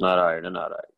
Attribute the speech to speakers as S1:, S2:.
S1: not iron and not iron.